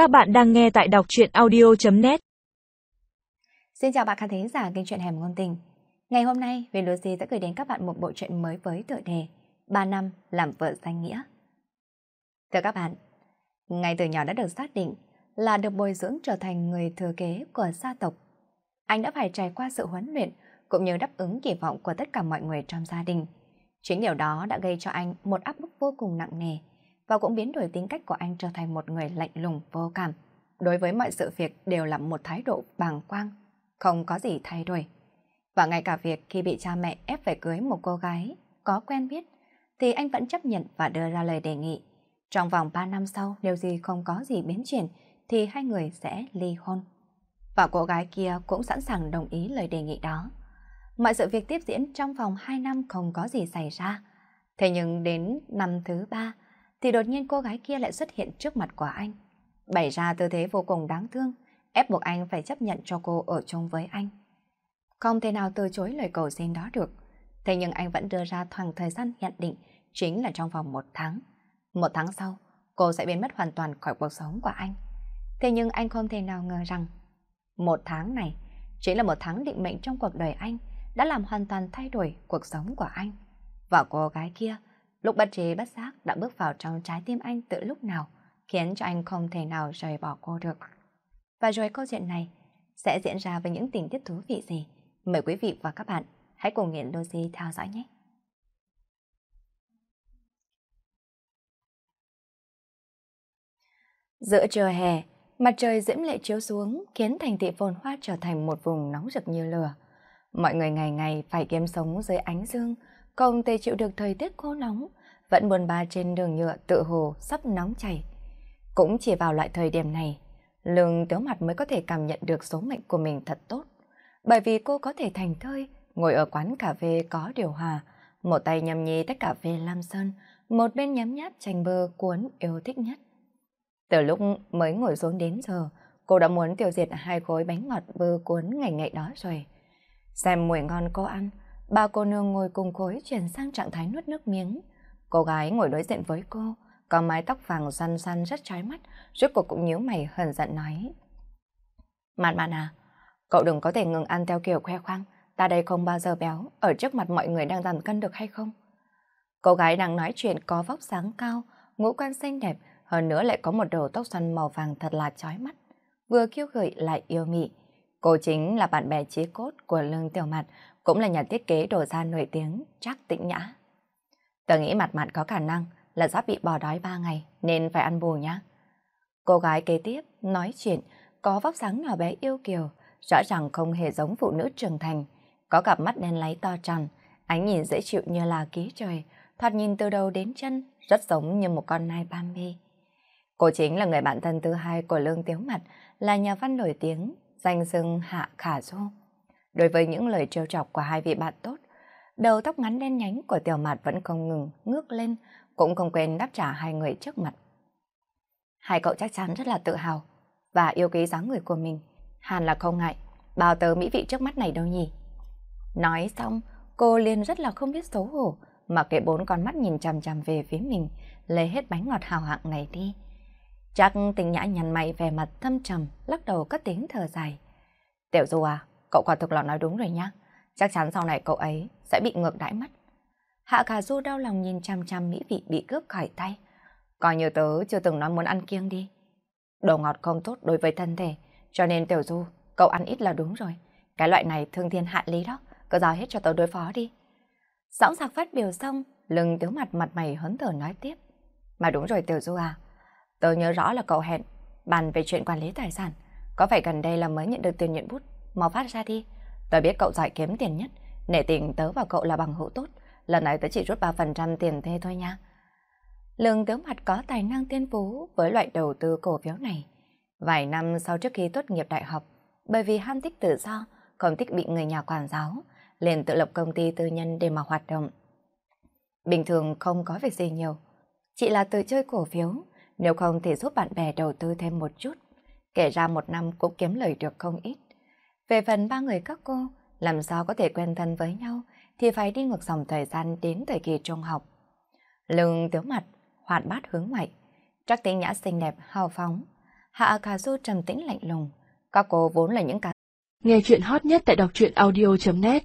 Các bạn đang nghe tại đọc truyện audio.net Xin chào bạn khán thính giả kênh truyện Hẻm Ngôn Tình. Ngày hôm nay, Viên Lucy sẽ gửi đến các bạn một bộ truyện mới với tựa đề 3 năm làm vợ danh nghĩa. Thưa các bạn, ngay từ nhỏ đã được xác định là được bồi dưỡng trở thành người thừa kế của gia tộc. Anh đã phải trải qua sự huấn luyện cũng như đáp ứng kỳ vọng của tất cả mọi người trong gia đình. Chính điều đó đã gây cho anh một áp bức vô cùng nặng nề và cũng biến đổi tính cách của anh trở thành một người lạnh lùng vô cảm. Đối với mọi sự việc đều là một thái độ bàng quang, không có gì thay đổi. Và ngay cả việc khi bị cha mẹ ép phải cưới một cô gái có quen biết, thì anh vẫn chấp nhận và đưa ra lời đề nghị. Trong vòng 3 năm sau, nếu gì không có gì biến chuyển, thì hai người sẽ ly hôn. Và cô gái kia cũng sẵn sàng đồng ý lời đề nghị đó. Mọi sự việc tiếp diễn trong vòng 2 năm không có gì xảy ra. Thế nhưng đến năm thứ ba, thì đột nhiên cô gái kia lại xuất hiện trước mặt của anh. Bày ra tư thế vô cùng đáng thương, ép buộc anh phải chấp nhận cho cô ở chung với anh. Không thể nào từ chối lời cầu xin đó được. Thế nhưng anh vẫn đưa ra thoảng thời gian nhận định chính là trong vòng một tháng. Một tháng sau, cô sẽ biến mất hoàn toàn khỏi cuộc sống của anh. Thế nhưng anh không thể nào ngờ rằng một tháng này chỉ là một tháng định mệnh trong cuộc đời anh đã làm hoàn toàn thay đổi cuộc sống của anh. Và cô gái kia Lúc bất trí bất giác đã bước vào trong trái tim anh từ lúc nào, khiến cho anh không thể nào rời bỏ cô được. Và rồi câu chuyện này sẽ diễn ra với những tình tiết thú vị gì? Mời quý vị và các bạn hãy cùng Nghiện Lucy theo dõi nhé. Giữa trưa hè, mặt trời diễm lệ chiếu xuống khiến thành thị phồn hoa trở thành một vùng nóng rực như lửa. Mọi người ngày ngày phải kiếm sống dưới ánh dương, không thể chịu được thời tiết khô nóng, vẫn buồn ba trên đường nhựa tự hồ sắp nóng chảy. Cũng chỉ vào loại thời điểm này, lương tiếu mặt mới có thể cảm nhận được số mệnh của mình thật tốt. Bởi vì cô có thể thành thơi, ngồi ở quán cà phê có điều hòa, một tay nhâm nhi tách cà phê lam sơn, một bên nhắm nháp chanh bơ cuốn yêu thích nhất. Từ lúc mới ngồi xuống đến giờ, cô đã muốn tiêu diệt hai khối bánh ngọt bơ cuốn ngày ngày đó rồi. Xem mùi ngon cô ăn, Ba cô nương ngồi cùng khối chuyển sang trạng thái nuốt nước miếng. Cô gái ngồi đối diện với cô, có mái tóc vàng xoăn xoăn rất trái mắt, rốt cuộc cũng nhíu mày hờn giận nói. Mạn mạn à, cậu đừng có thể ngừng ăn theo kiểu khoe khoang, ta đây không bao giờ béo, ở trước mặt mọi người đang giảm cân được hay không? Cô gái đang nói chuyện có vóc sáng cao, ngũ quan xinh đẹp, hơn nữa lại có một đầu tóc xoăn màu vàng thật là chói mắt, vừa kiêu gợi lại yêu mị. Cô chính là bạn bè chí cốt của Lương Tiểu Mặt, cũng là nhà thiết kế đồ da nổi tiếng, chắc tĩnh nhã. Tớ nghĩ mặt mặt có khả năng là sắp bị bỏ đói ba ngày nên phải ăn bù nhá. Cô gái kế tiếp nói chuyện, có vóc dáng nhỏ bé yêu kiều, rõ ràng không hề giống phụ nữ trưởng thành, có cặp mắt đen láy to tròn, ánh nhìn dễ chịu như là ký trời, thoạt nhìn từ đầu đến chân, rất giống như một con nai Bambi. Cô chính là người bạn thân thứ hai của Lương Tiếu Mặt, là nhà văn nổi tiếng, danh xưng Hạ Khả Du. Đối với những lời trêu chọc của hai vị bạn tốt, đầu tóc ngắn đen nhánh của tiểu mặt vẫn không ngừng ngước lên, cũng không quên đáp trả hai người trước mặt. Hai cậu chắc chắn rất là tự hào và yêu quý dáng người của mình. Hàn là không ngại, bao tớ mỹ vị trước mắt này đâu nhỉ? Nói xong, cô liền rất là không biết xấu hổ, mà kệ bốn con mắt nhìn chằm chằm về phía mình, lấy hết bánh ngọt hào hạng này đi. Chắc tình nhã nhằn mày về mặt thâm trầm, lắc đầu cất tiếng thở dài. Tiểu Du à, Cậu quả thực là nói đúng rồi nhá. Chắc chắn sau này cậu ấy sẽ bị ngược đãi mất. Hạ cà Du đau lòng nhìn chăm chăm mỹ vị bị cướp khỏi tay. Coi như tớ chưa từng nói muốn ăn kiêng đi. Đồ ngọt không tốt đối với thân thể, cho nên Tiểu Du, cậu ăn ít là đúng rồi. Cái loại này thương thiên hạ lý đó, cứ giao hết cho tớ đối phó đi. dõng sạc phát biểu xong, lưng tiếu mặt mặt mày hớn thở nói tiếp. Mà đúng rồi Tiểu Du à, tớ nhớ rõ là cậu hẹn bàn về chuyện quản lý tài sản. Có phải gần đây là mới nhận được tiền nhuận bút mau phát ra đi. Tớ biết cậu giỏi kiếm tiền nhất, nể tình tớ và cậu là bằng hữu tốt, lần này tớ chỉ rút 3% tiền thuê thôi nha. Lương Tiếu Mặt có tài năng tiên phú với loại đầu tư cổ phiếu này. Vài năm sau trước khi tốt nghiệp đại học, bởi vì ham thích tự do, không thích bị người nhà quản giáo, liền tự lập công ty tư nhân để mà hoạt động. Bình thường không có việc gì nhiều, chỉ là tự chơi cổ phiếu, nếu không thì giúp bạn bè đầu tư thêm một chút. Kể ra một năm cũng kiếm lời được không ít. Về phần ba người các cô, làm sao có thể quen thân với nhau thì phải đi ngược dòng thời gian đến thời kỳ trung học. Lưng tiếu mặt, hoạt bát hướng ngoại, trắc tính nhã xinh đẹp, hào phóng. Hạ cà Du trầm tĩnh lạnh lùng. Các cô vốn là những cá. Nghe chuyện hot nhất tại đọc truyện audio.net